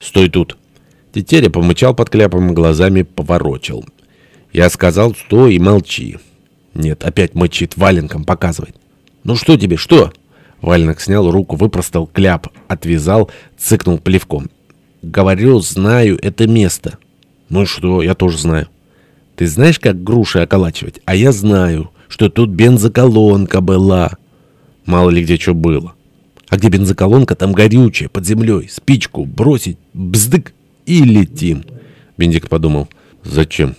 «Стой тут!» Тетеря помычал под кляпом глазами поворочил. Я сказал, стой и молчи. Нет, опять мычит, валенком показывает. «Ну что тебе, что?» Валенок снял руку, выпростал кляп, отвязал, цыкнул плевком. «Говорю, знаю это место». «Ну и что, я тоже знаю». «Ты знаешь, как груши околачивать? А я знаю, что тут бензоколонка была». «Мало ли где что было». А где бензоколонка, там горючее, под землей. Спичку бросить, бздык и летим. Бендик подумал, зачем?